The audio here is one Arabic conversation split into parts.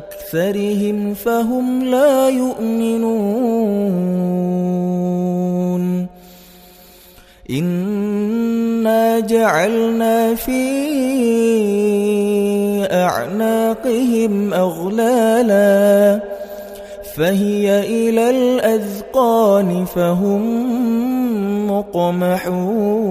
أكثرهم فهم لا يؤمنون. إنا جعلنا في أعناقهم أغلالا فهي إلى الأذقان فهم مقمحون.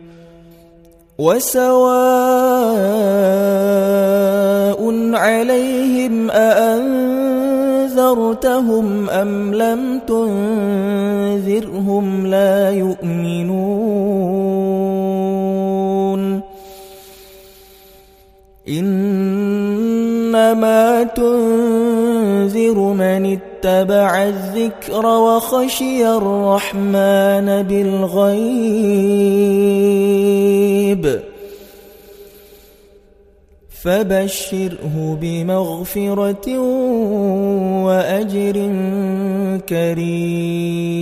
وسواء عليهم أأنذرتهم أم لم تنذرهم لا يؤمنون إنما تنذر من اتبع الذكر وخشي الرحمن بالغيب. فبشره بمغفرة وأجر كريم.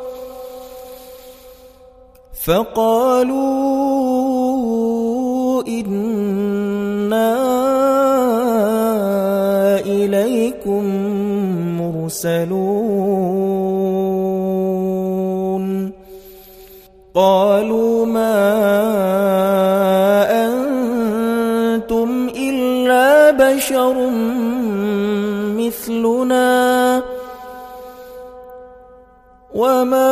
فقالوا إنا إليكم مرسلون. قالوا ما أنتم إلا بشر مثلنا. وما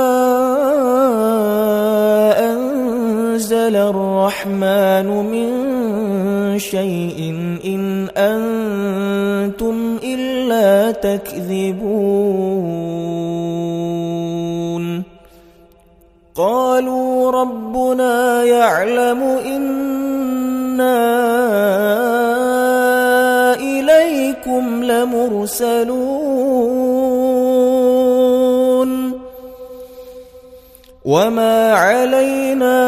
الرحمن من شيء إن أنتم إلا تكذبون. قالوا ربنا يعلم إنا إليكم لمرسلون. وما علينا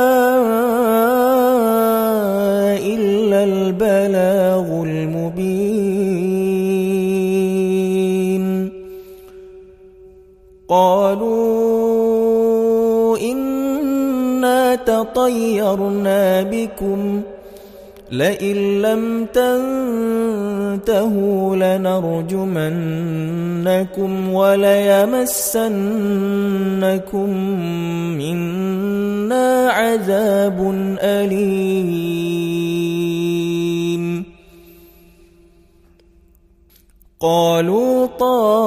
تطيرنا بكم لئن لم تنتهوا لنرجمنكم وليمسنكم منا عذاب أليم. قالوا طائركم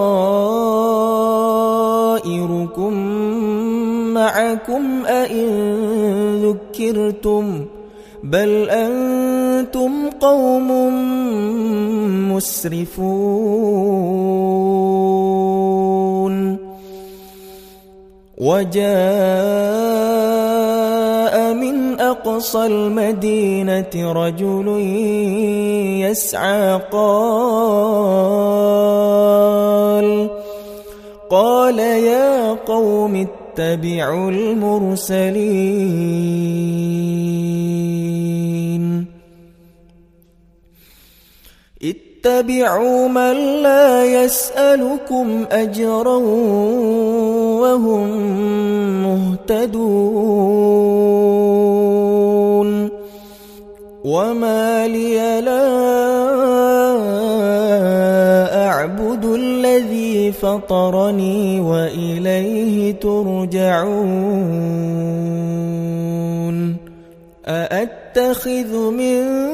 معكم أئن ذكرتم ۖ بل أنتم قوم مسرفون وجاء من أقصى المدينة رجل يسعى قال قال يا قوم اتبعوا المرسلين. اتبعوا من لا يسألكم أجرا وهم مهتدون. وما لي لا فطرني وإليه ترجعون. أأتخذ من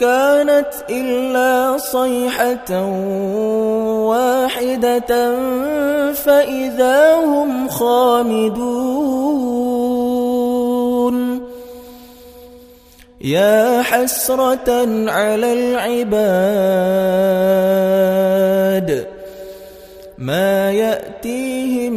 كانت إلا صيحة واحدة فإذا هم خامدون. يا حسرة على العباد ما يأتيهم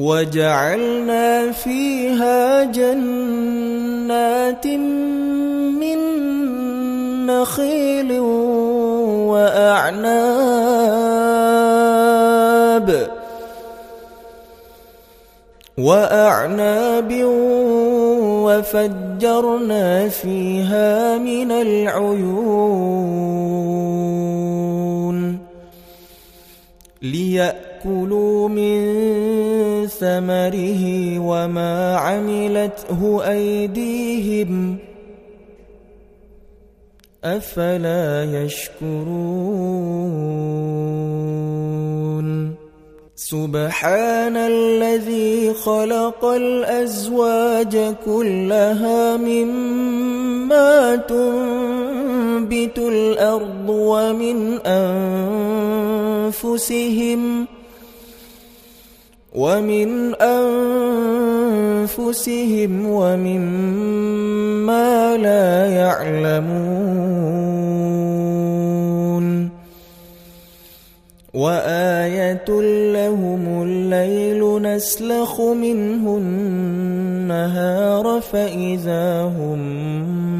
وجعلنا فيها جنات من نخيل وأعناب وأعناب وفجرنا فيها من العيون ليأكلوا من ثمره وما عملته أيديهم أفلا يشكرون سبحان الذي خلق الأزواج كلها مما تنبت الأرض ومن أنفسهم ومن أنفسهم ومما لا يعلمون وآية لهم الليل نسلخ منه النهار فإذا هم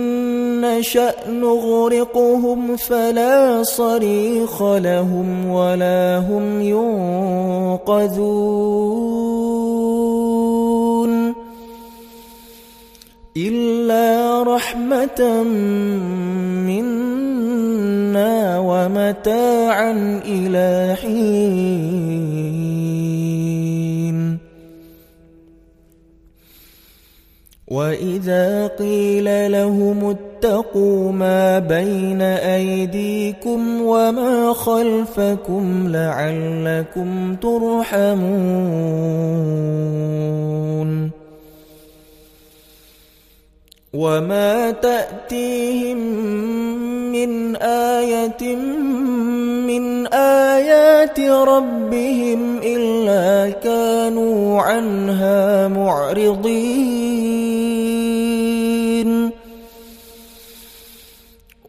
نشأ نغرقهم فلا صريخ لهم ولا هم ينقذون إلا رحمة منا ومتاعا إلى حين وإذا قيل لهم اتقوا ما بين أيديكم وما خلفكم لعلكم ترحمون. وما تأتيهم من آية من آيات ربهم إلا كانوا عنها معرضين.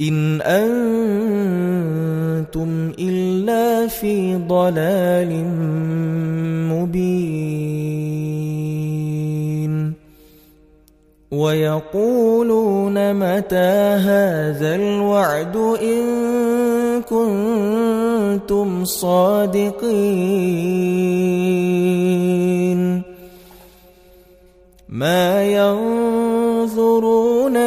إن أنتم إلا في ضلال مبين. ويقولون متى هذا الوعد إن كنتم صادقين. ما ينظرون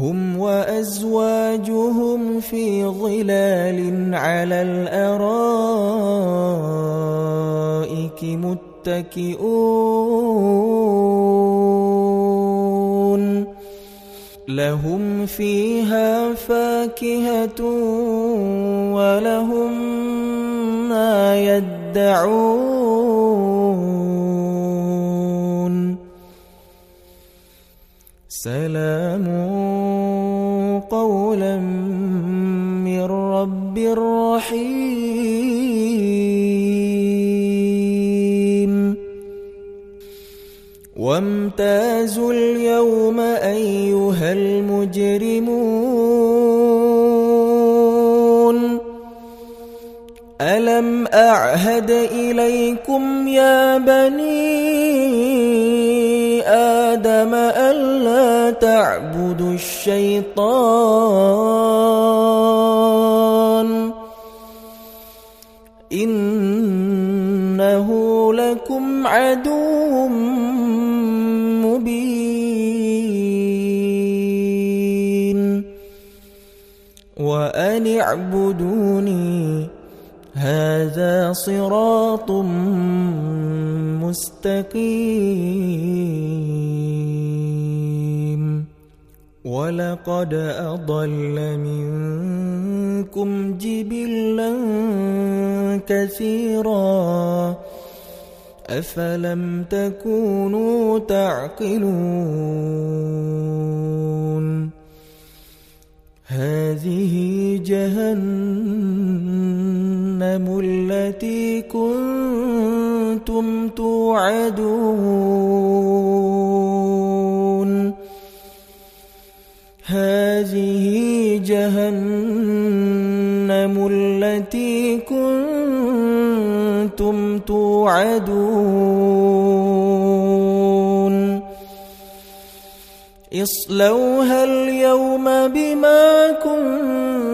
هم وأزواجهم في ظلال على الأرائك متكئون. لهم فيها فاكهة ولهم ما يدعون. سلام رب رحيم وامتازوا اليوم أيها المجرمون. ألم أعهد إليكم يا بني آدم ألا تعبدوا الشيطان وأن اعبدوني هذا صراط مستقيم. ولقد أضل منكم جبلا كثيرا. أفلم تكونوا تعقلون؟ هذه جهنم التي كنتم توعدون. هذه جهنم التي كنتم توعدون. اصلوها اليوم بما كنتم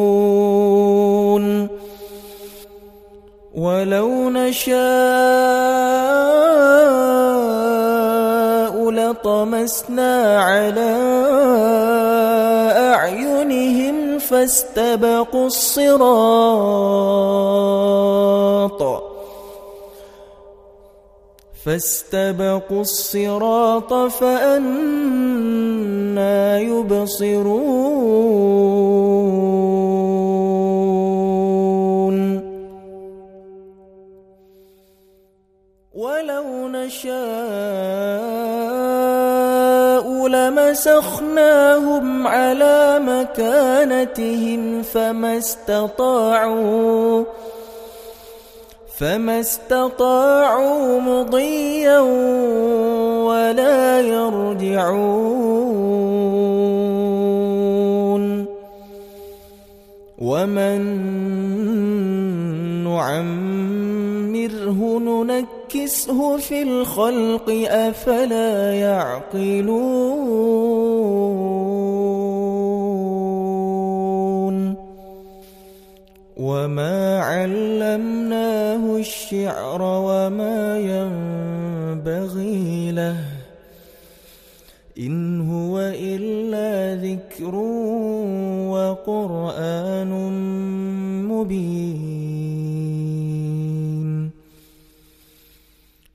ولو نشاء فطمسنا على أعينهم فاستبقوا الصراط فاستبقوا الصراط فأنا يبصرون نشاء لمسخناهم على مكانتهم فما استطاعوا فما استطاعوا مضيا ولا يرجعون ومن نعمره ننكسه في الخلق أفلا يعقلون وما علمناه الشعر وما ينبغي له إن هو إلا ذكر وقرآن مبين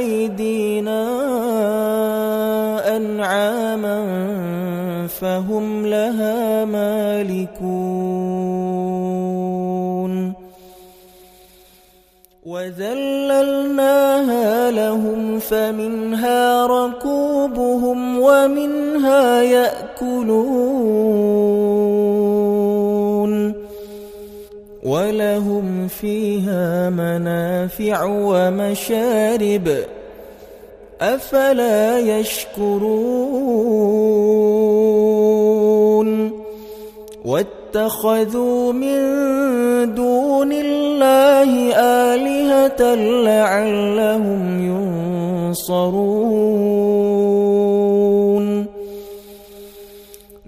أيدينا أنعاما فهم لها مالكون وذللناها لهم فمنها ركوبهم ومنها يأكلون ولهم فيها منافع ومشارب أفلا يشكرون واتخذوا من دون الله آلهة لعلهم ينصرون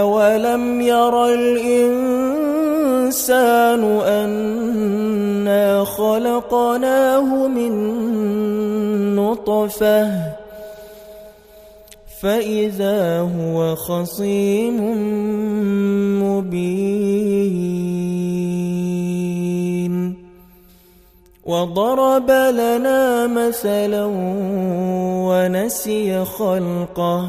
أولم ير الإنسان أنا خلقناه من نطفة فإذا هو خصيم مبين وضرب لنا مثلا ونسي خلقه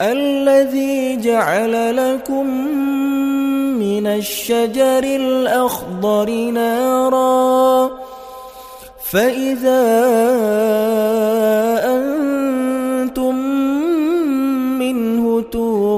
الذي جعل لكم من الشجر الأخضر نارا فإذا أنتم منه توقدون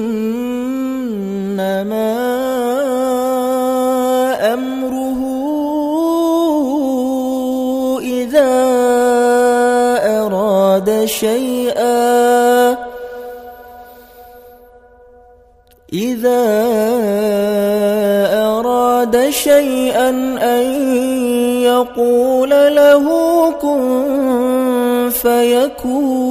إنما أمره إذا أراد شيئا. إذا أراد شيئا أن يقول له كن فيكون.